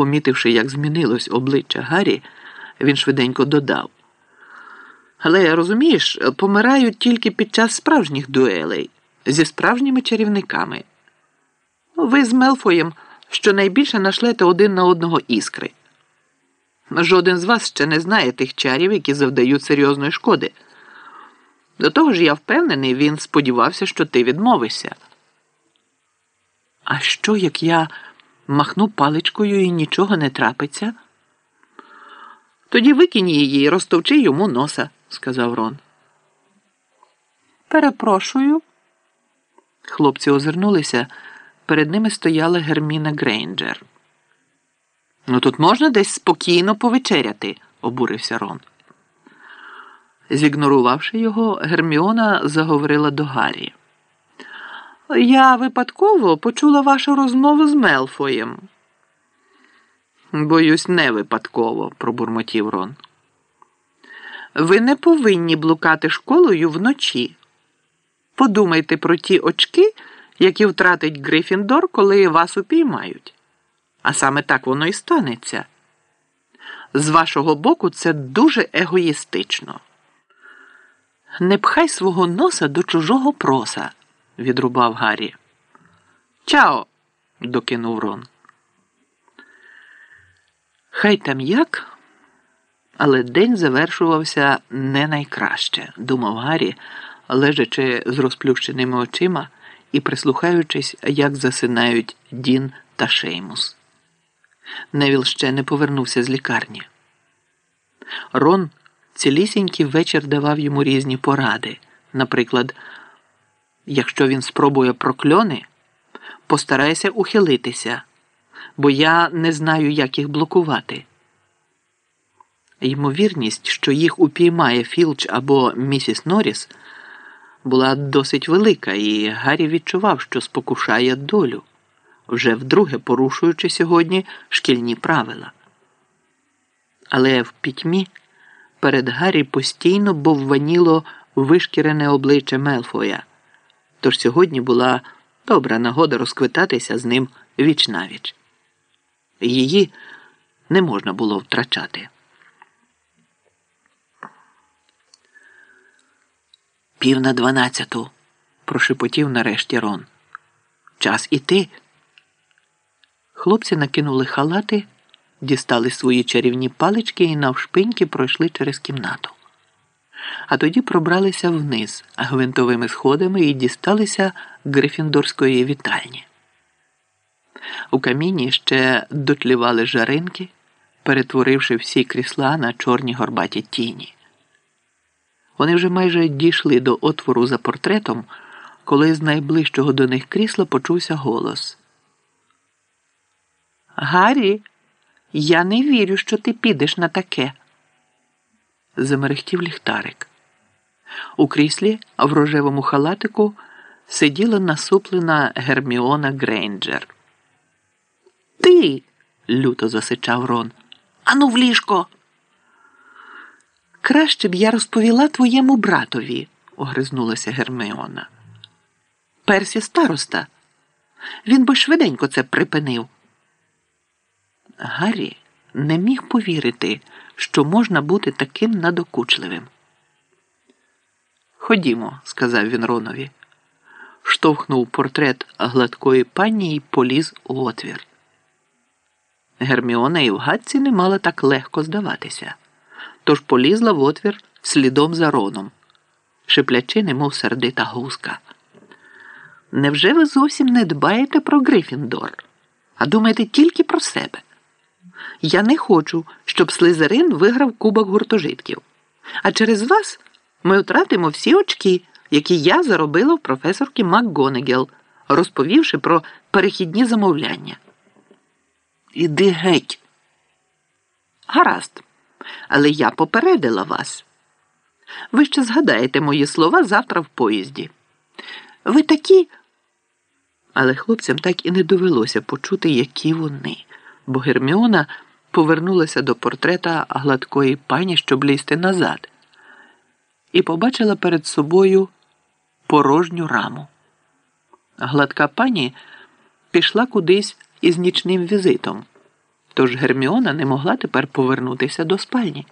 Помітивши, як змінилось обличчя Гаррі, він швиденько додав. Але розумієш, помирають тільки під час справжніх дуелей зі справжніми чарівниками. Ви з Мелфоєм щонайбільше нашлете один на одного іскри. Жоден з вас ще не знає тих чарів, які завдають серйозної шкоди. До того ж, я впевнений, він сподівався, що ти відмовишся. А що, як я махну паличкою і нічого не трапиться? Тоді викинь її і розтовчи йому носа, сказав Рон. Перепрошую. Хлопці озирнулися. Перед ними стояла Герміна Грейнджер. Ну тут можна десь спокійно повечеряти, обурився Рон. Зігнорувавши його, Герміона заговорила до Гаррі. Я випадково почула вашу розмову з Мелфоєм. Боюсь, не випадково, пробурмотів Рон. Ви не повинні блукати школою вночі. Подумайте про ті очки, які втратить Грифіндор, коли вас упіймають. А саме так воно і станеться. З вашого боку, це дуже егоїстично. Не пхай свого носа до чужого проса, відрубав Гаррі. Чао, докинув Рон. Хай там як, але день завершувався не найкраще, думав Гаррі, лежачи з розплющеними очима і прислухаючись, як засинають Дін та Шеймус. Невіл ще не повернувся з лікарні. Рон цілісінький вечір давав йому різні поради. Наприклад, якщо він спробує прокльони, постарайся ухилитися, бо я не знаю, як їх блокувати. Ймовірність, що їх упіймає Філч або місіс Норріс, була досить велика, і Гаррі відчував, що спокушає долю, вже вдруге порушуючи сьогодні шкільні правила. Але в пітьмі перед Гаррі постійно бовваніло вишкірене обличчя Мелфоя, тож сьогодні була добра нагода розквитатися з ним віч навіч. Її не можна було втрачати. Пів на дванадцяту, прошепотів нарешті Рон. Час іти. Хлопці накинули халати, дістали свої чарівні палички і навшпиньки пройшли через кімнату. А тоді пробралися вниз гвинтовими сходами і дісталися грифіндорської вітальні. У каміні ще дотлівали жаринки, перетворивши всі крісла на чорні горбаті тіні. Вони вже майже дійшли до отвору за портретом, коли з найближчого до них крісла почувся голос. Гаррі, я не вірю, що ти підеш на таке. Замерехтів ліхтарик. У кріслі в рожевому халатику сиділа насуплена Герміона Грейнджер. Ти. люто засичав Рон. Ану в ліжко. Краще б я розповіла твоєму братові, огризнулася Герміона. Персі староста. Він би швиденько це припинив. Гаррі не міг повірити, що можна бути таким надокучливим. Ходімо, сказав він Ронові, штовхнув портрет гладкої пані і поліз у отвір. Герміона і в гадці не мала так легко здаватися, тож полізла в отвір слідом за Роном, шиплячи, немов сердита гуска. Невже ви зовсім не дбаєте про Грифіндор, а думаєте тільки про себе? Я не хочу, щоб Слизерин виграв кубок гуртожитків. А через вас ми втратимо всі очки, які я заробила в професорки МакГонегел, розповівши про перехідні замовляння. Іди геть. Гаразд, але я попередила вас. Ви ще згадаєте мої слова завтра в поїзді. Ви такі. Але хлопцям так і не довелося почути, які вони, бо Герміона повернулася до портрета гладкої пані, щоб лізти назад, і побачила перед собою порожню раму. Гладка пані пішла кудись із нічним візитом, Тож Герміона не могла тепер повернутися до спальні.